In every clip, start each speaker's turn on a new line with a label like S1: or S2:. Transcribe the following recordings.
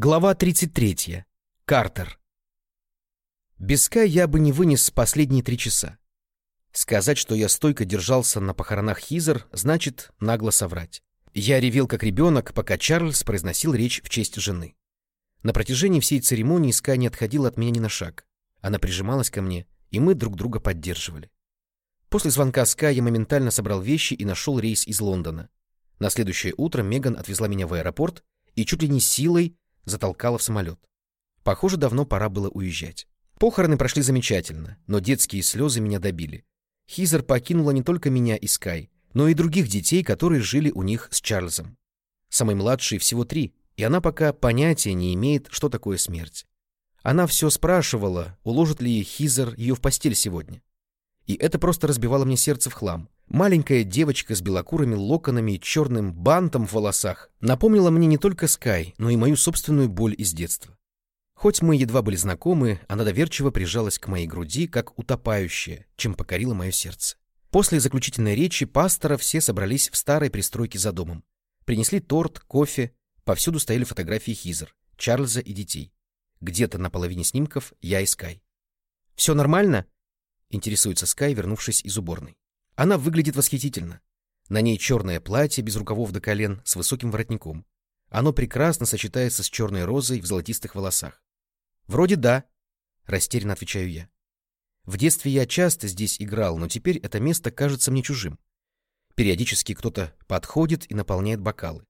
S1: Глава 33. Картер. Без Скай я бы не вынес последние три часа. Сказать, что я стойко держался на похоронах Хизер, значит нагло соврать. Я ревел как ребенок, пока Чарльз произносил речь в честь жены. На протяжении всей церемонии Скай не отходила от меня ни на шаг. Она прижималась ко мне, и мы друг друга поддерживали. После звонка Скай я моментально собрал вещи и нашел рейс из Лондона. На следующее утро Меган отвезла меня в аэропорт и чуть ли не силой затолкала в самолет. Похоже, давно пора было уезжать. Похороны прошли замечательно, но детские слезы меня добили. Хизер покинула не только меня и Скай, но и других детей, которые жили у них с Чарльзом. Самой младшей всего три, и она пока понятия не имеет, что такое смерть. Она все спрашивала, уложит ли Хизер ее в постель сегодня. И это просто разбивало мне сердце в хлам. Маленькая девочка с белокурыми локонами и черным бантом в волосах напомнила мне не только Скай, но и мою собственную боль из детства. Хоть мы едва были знакомы, она доверчиво прижалась к моей груди, как утопающая, чем покорила мое сердце. После заключительной речи пастора все собрались в старой пристройке за домом. Принесли торт, кофе, повсюду стояли фотографии Хизер, Чарльза и детей. Где-то на половине снимков я и Скай. «Все нормально?» — интересуется Скай, вернувшись из уборной. Она выглядит восхитительно. На ней черное платье без рукавов до колен с высоким воротником. Оно прекрасно сочетается с черной розой в золотистых волосах. «Вроде да», — растерянно отвечаю я. В детстве я часто здесь играл, но теперь это место кажется мне чужим. Периодически кто-то подходит и наполняет бокалы.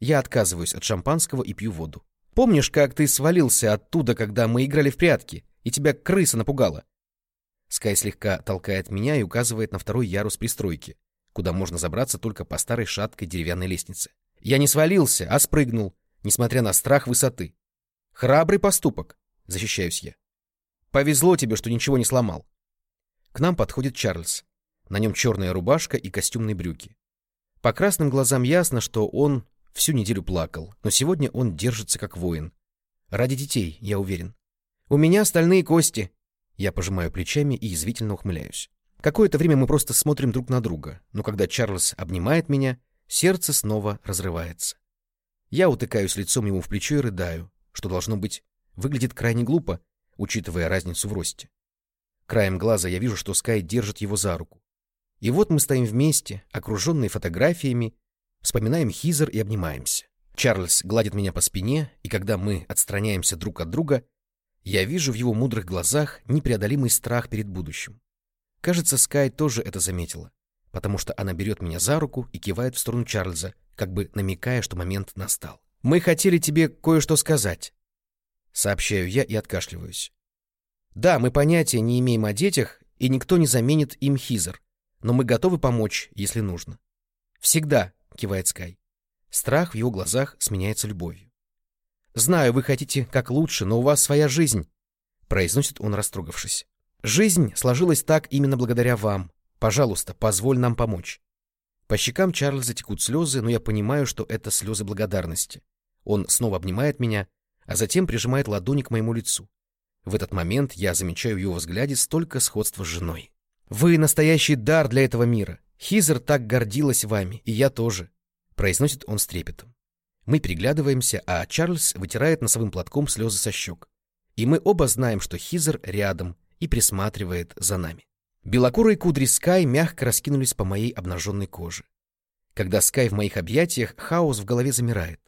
S1: Я отказываюсь от шампанского и пью воду. Помнишь, как ты свалился оттуда, когда мы играли в прятки, и тебя крыса напугала? Скай слегка толкает меня и указывает на второй ярус пристройки, куда можно забраться только по старой шаткой деревянной лестнице. Я не свалился, а спрыгнул, несмотря на страх высоты. Храбрый поступок, защищаюсь я. Повезло тебе, что ничего не сломал. К нам подходит Чарльз. На нем черная рубашка и костюмные брюки. По красным глазам ясно, что он всю неделю плакал, но сегодня он держится как воин. Ради детей, я уверен. У меня стальные кости, я пожимаю плечами и язвительно ухмыляюсь. Какое-то время мы просто смотрим друг на друга, но когда Чарльз обнимает меня, сердце снова разрывается. Я утыкаюсь лицом ему в плечо и рыдаю, что должно быть, выглядит крайне глупо, учитывая разницу в росте. Краем глаза я вижу, что Скай держит его за руку. И вот мы стоим вместе, окруженные фотографиями, вспоминаем Хизер и обнимаемся. Чарльз гладит меня по спине, и когда мы отстраняемся друг от друга, я вижу в его мудрых глазах непреодолимый страх перед будущим. Кажется, Скай тоже это заметила, потому что она берет меня за руку и кивает в сторону Чарльза, как бы намекая, что момент настал. «Мы хотели тебе кое-что сказать», — сообщаю я и откашливаюсь. «Да, мы понятия не имеем о детях, и никто не заменит им Хизер, но мы готовы помочь, если нужно». «Всегда», — кивает Скай. Страх в его глазах сменяется любовью. Знаю, вы хотите как лучше, но у вас своя жизнь, произносит он, растрогавшись. Жизнь сложилась так именно благодаря вам. Пожалуйста, позволь нам помочь. По щекам Чарльза текут слезы, но я понимаю, что это слезы благодарности. Он снова обнимает меня, а затем прижимает ладони к моему лицу. В этот момент я замечаю в его взгляде столько сходства с женой. «Вы настоящий дар для этого мира. Хизер так гордилась вами, и я тоже», — произносит он с трепетом. Мы переглядываемся, а Чарльз вытирает носовым платком слезы со щек. И мы оба знаем, что Хизер рядом и присматривает за нами. Белокурые кудри Скай мягко раскинулись по моей обнаженной коже. Когда Скай в моих объятиях, хаос в голове замирает.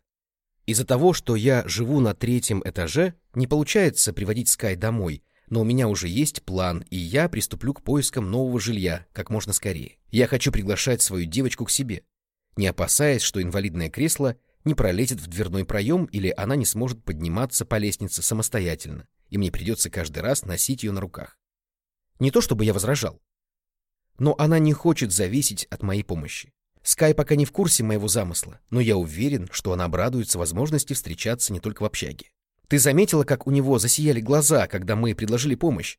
S1: Из-за того, что я живу на третьем этаже, не получается приводить Скай домой, но у меня уже есть план, и я приступлю к поискам нового жилья как можно скорее. Я хочу приглашать свою девочку к себе, не опасаясь, что инвалидное кресло не пролезет в дверной проем или она не сможет подниматься по лестнице самостоятельно, и мне придется каждый раз носить ее на руках. Не то чтобы я возражал. Но она не хочет зависеть от моей помощи. Скай пока не в курсе моего замысла, но я уверен, что она обрадуется возможности встречаться не только в общаге. Ты заметила, как у него засияли глаза, когда мы предложили помощь?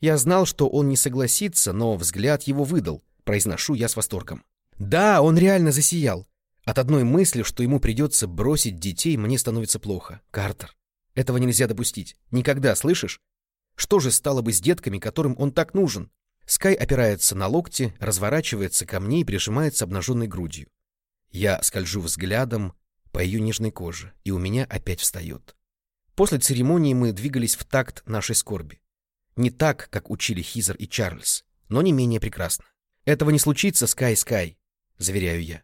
S1: Я знал, что он не согласится, но взгляд его выдал, произношу я с восторгом. Да, он реально засиял. От одной мысли, что ему придется бросить детей, мне становится плохо. Картер, этого нельзя допустить. Никогда, слышишь? Что же стало бы с детками, которым он так нужен? Скай опирается на локти, разворачивается ко мне и прижимается обнаженной грудью. Я скольжу взглядом по ее нежной коже, и у меня опять встает. После церемонии мы двигались в такт нашей скорби. Не так, как учили Хизер и Чарльз, но не менее прекрасно. Этого не случится, Скай-Скай, заверяю я.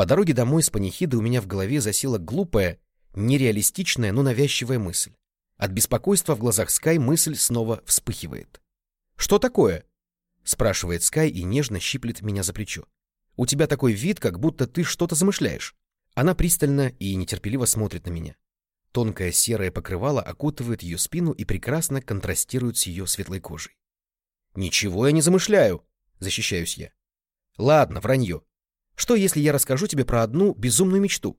S1: По дороге домой с панихиды у меня в голове засела глупая, нереалистичная, но навязчивая мысль. От беспокойства в глазах Скай мысль снова вспыхивает. «Что такое?» — спрашивает Скай и нежно щиплет меня за плечо. «У тебя такой вид, как будто ты что-то замышляешь». Она пристально и нетерпеливо смотрит на меня. Тонкое серое покрывало окутывает ее спину и прекрасно контрастирует с ее светлой кожей. «Ничего я не замышляю», — защищаюсь я. «Ладно, вранье. Что, если я расскажу тебе про одну безумную мечту?»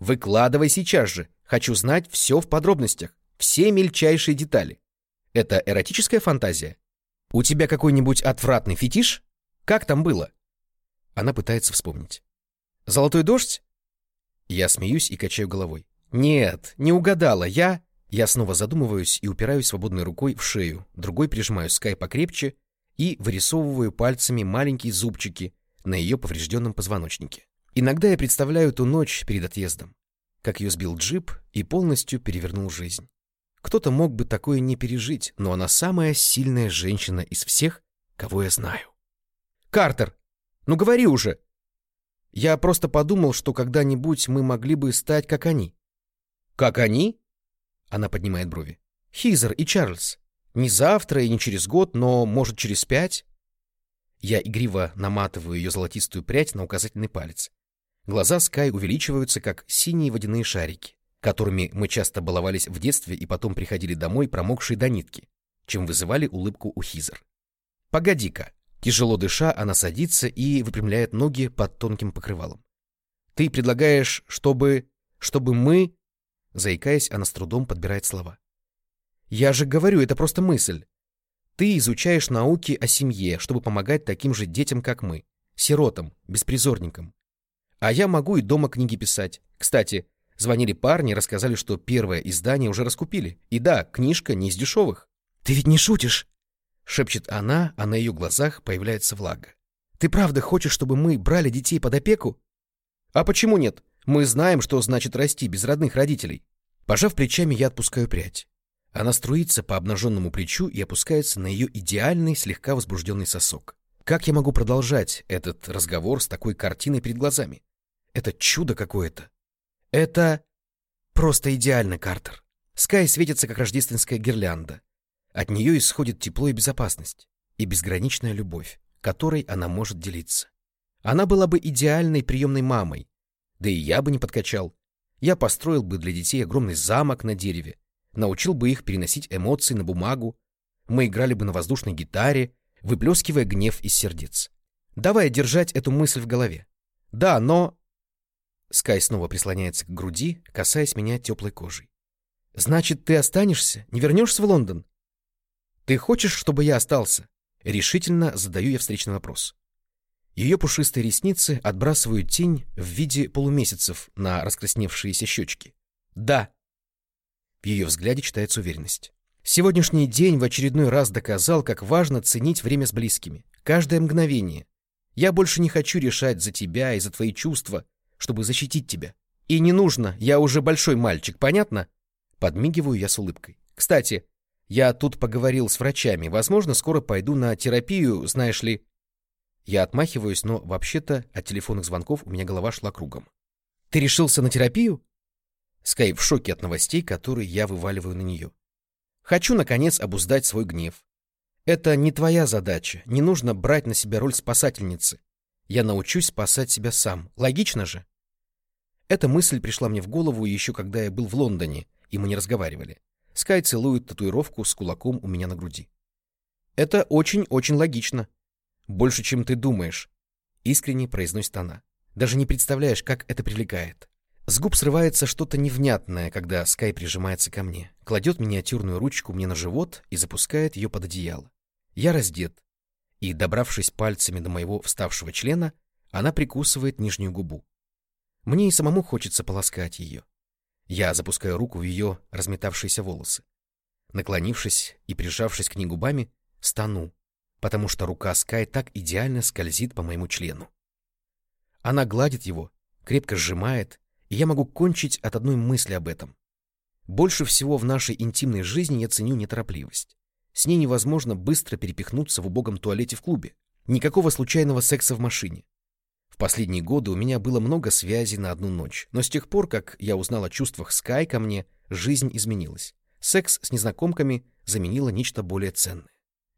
S1: «Выкладывай сейчас же. Хочу знать все в подробностях, все мельчайшие детали. Это эротическая фантазия? У тебя какой-нибудь отвратный фетиш? Как там было?» Она пытается вспомнить. «Золотой дождь?» Я смеюсь и качаю головой. «Нет, не угадала. Я...» Я снова задумываюсь и упираюсь свободной рукой в шею, другой прижимаю Скай покрепче и вырисовываю пальцами маленькие зубчики на ее поврежденном позвоночнике. Иногда я представляю ту ночь перед отъездом, как ее сбил джип и полностью перевернул жизнь. Кто-то мог бы такое не пережить, но она самая сильная женщина из всех, кого я знаю. «Картер, ну говори уже!» Я просто подумал, что когда-нибудь мы могли бы стать как они. «Как они?» Она поднимает брови. «Хизер и Чарльз. Не завтра и не через год, но, может, через пять?» Я игриво наматываю ее золотистую прядь на указательный палец. Глаза Скай увеличиваются, как синие водяные шарики, которыми мы часто баловались в детстве и потом приходили домой, промокшие до нитки, чем вызывали улыбку у Хизер. «Погоди-ка!» Тяжело дыша, она садится и выпрямляет ноги под тонким покрывалом. «Ты предлагаешь, чтобы... чтобы мы...» Заикаясь, она с трудом подбирает слова. «Я же говорю, это просто мысль. Ты изучаешь науки о семье, чтобы помогать таким же детям, как мы, сиротам, беспризорникам. А я могу и дома книги писать. Кстати, звонили парни и рассказали, что первое издание уже раскупили. И да, книжка не из дешевых. «Ты ведь не шутишь?» — шепчет она, а на ее глазах появляется влага. «Ты правда хочешь, чтобы мы брали детей под опеку?» «А почему нет? Мы знаем, что значит расти без родных родителей. Пожав плечами, я отпускаю прядь. Она струится по обнаженному плечу и опускается на ее идеальный, слегка возбужденный сосок. Как я могу продолжать этот разговор с такой картиной перед глазами? Это чудо какое-то. Это просто идеально, Картер. Скай светится, как рождественская гирлянда. От нее исходит тепло и безопасность, и безграничная любовь, которой она может делиться. Она была бы идеальной приемной мамой, да и я бы не подкачал. Я построил бы для детей огромный замок на дереве, научил бы их переносить эмоции на бумагу, мы играли бы на воздушной гитаре, выплескивая гнев из сердец. Давай держать эту мысль в голове. Да, но... Скай снова прислоняется к груди, касаясь меня теплой кожей. Значит, ты останешься? Не вернешься в Лондон? Ты хочешь, чтобы я остался? Решительно задаю я встречный вопрос. Ее пушистые ресницы отбрасывают тень в виде полумесяцев на раскрасневшиеся щечки. «Да». В ее взгляде читается уверенность. Сегодняшний день в очередной раз доказал, как важно ценить время с близкими. Каждое мгновение. Я больше не хочу решать за тебя и за твои чувства, чтобы защитить тебя. И не нужно, я уже большой мальчик, понятно? Подмигиваю я с улыбкой. Кстати, я тут поговорил с врачами. Возможно, скоро пойду на терапию, знаешь ли, я отмахиваюсь, но вообще-то от телефонных звонков у меня голова шла кругом. «Ты решился на терапию?» Скай в шоке от новостей, которые я вываливаю на нее. «Хочу, наконец, обуздать свой гнев. Это не твоя задача, не нужно брать на себя роль спасательницы. Я научусь спасать себя сам. Логично же?» Эта мысль пришла мне в голову еще когда я был в Лондоне, и мы не разговаривали. Скай целует татуировку с кулаком у меня на груди. «Это очень-очень логично», больше, чем ты думаешь, искренне произносит она. Даже не представляешь, как это привлекает. С губ срывается что-то невнятное, когда Скай прижимается ко мне, кладет миниатюрную ручку мне на живот и запускает ее под одеяло. Я раздет, и, добравшись пальцами до моего вставшего члена, она прикусывает нижнюю губу. Мне и самому хочется полоскать ее. Я запускаю руку в ее разметавшиеся волосы. Наклонившись и прижавшись к ней губами, стану, потому что рука Скай так идеально скользит по моему члену. Она гладит его, крепко сжимает, и я могу кончить от одной мысли об этом. Больше всего в нашей интимной жизни я ценю неторопливость. С ней невозможно быстро перепихнуться в убогом туалете в клубе. Никакого случайного секса в машине. В последние годы у меня было много связей на одну ночь, но с тех пор, как я узнал о чувствах Скай ко мне, жизнь изменилась. Секс с незнакомками заменило нечто более ценное.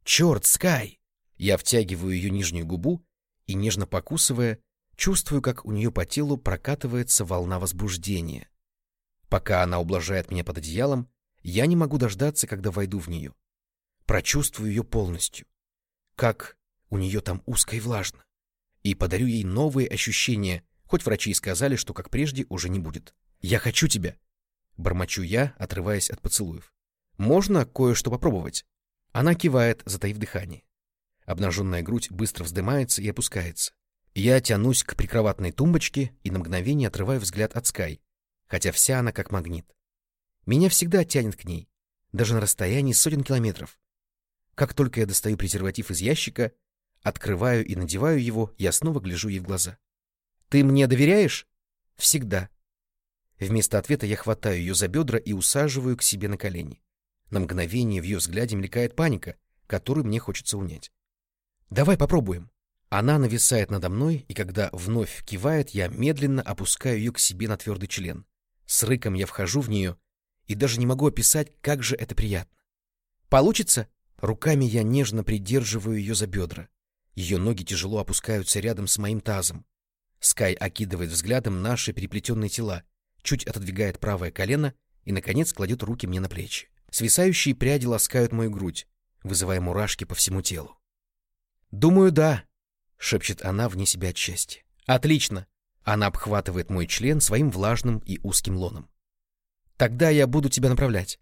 S1: Черт, Скай! Я втягиваю ее нижнюю губу и, нежно покусывая, чувствую, как у нее по телу прокатывается волна возбуждения. Пока она ублажает меня под одеялом, я не могу дождаться, когда войду в нее. Прочувствую ее полностью. Как у нее там узко и влажно. И подарю ей новые ощущения, хоть врачи и сказали, что как прежде уже не будет. «Я хочу тебя!» Бормочу я, отрываясь от поцелуев. «Можно кое-что попробовать?» Она кивает, затаив дыхание. Обнаженная грудь быстро вздымается и опускается. Я тянусь к прикроватной тумбочке и на мгновение отрываю взгляд от Скай, хотя вся она как магнит. Меня всегда тянет к ней, даже на расстоянии сотен километров. Как только я достаю презерватив из ящика, Открываю и надеваю его, я снова гляжу ей в глаза. «Ты мне доверяешь?» «Всегда». Вместо ответа я хватаю ее за бедра и усаживаю к себе на колени. На мгновение в ее взгляде мелькает паника, которую мне хочется унять. «Давай попробуем». Она нависает надо мной, и когда вновь кивает, я медленно опускаю ее к себе на твердый член. С рыком я вхожу в нее и даже не могу описать, как же это приятно. «Получится?» Руками я нежно придерживаю ее за бедра. Ее ноги тяжело опускаются рядом с моим тазом. Скай окидывает взглядом наши переплетенные тела, чуть отодвигает правое колено и, наконец, кладет руки мне на плечи. Свисающие пряди ласкают мою грудь, вызывая мурашки по всему телу. «Думаю, да», — шепчет она вне себя от счастья. «Отлично!» Она обхватывает мой член своим влажным и узким лоном. «Тогда я буду тебя направлять».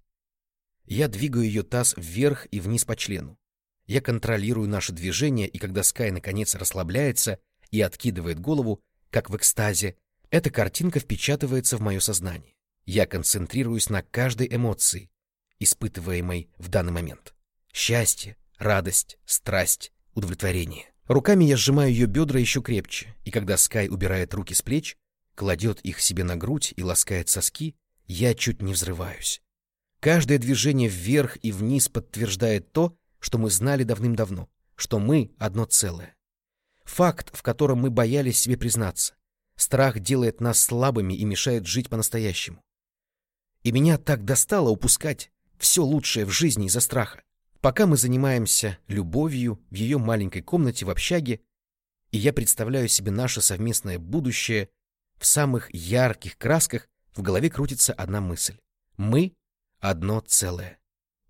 S1: Я двигаю ее таз вверх и вниз по члену. Я контролирую наши движения, и когда Скай наконец расслабляется и откидывает голову, как в экстазе, эта картинка впечатывается в мое сознание. Я концентрируюсь на каждой эмоции, испытываемой в данный момент. Счастье, радость, страсть, удовлетворение. Руками я сжимаю ее бедра еще крепче, и когда Скай убирает руки с плеч, кладет их себе на грудь и ласкает соски, я чуть не взрываюсь. Каждое движение вверх и вниз подтверждает то, что мы знали давным-давно, что мы одно целое. Факт, в котором мы боялись себе признаться. Страх делает нас слабыми и мешает жить по-настоящему. И меня так достало упускать все лучшее в жизни из-за страха. Пока мы занимаемся любовью в ее маленькой комнате в общаге, и я представляю себе наше совместное будущее в самых ярких красках, в голове крутится одна мысль. Мы — одно целое.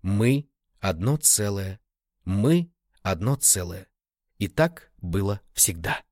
S1: Мы одно целое. Мы одно целое. И так было всегда.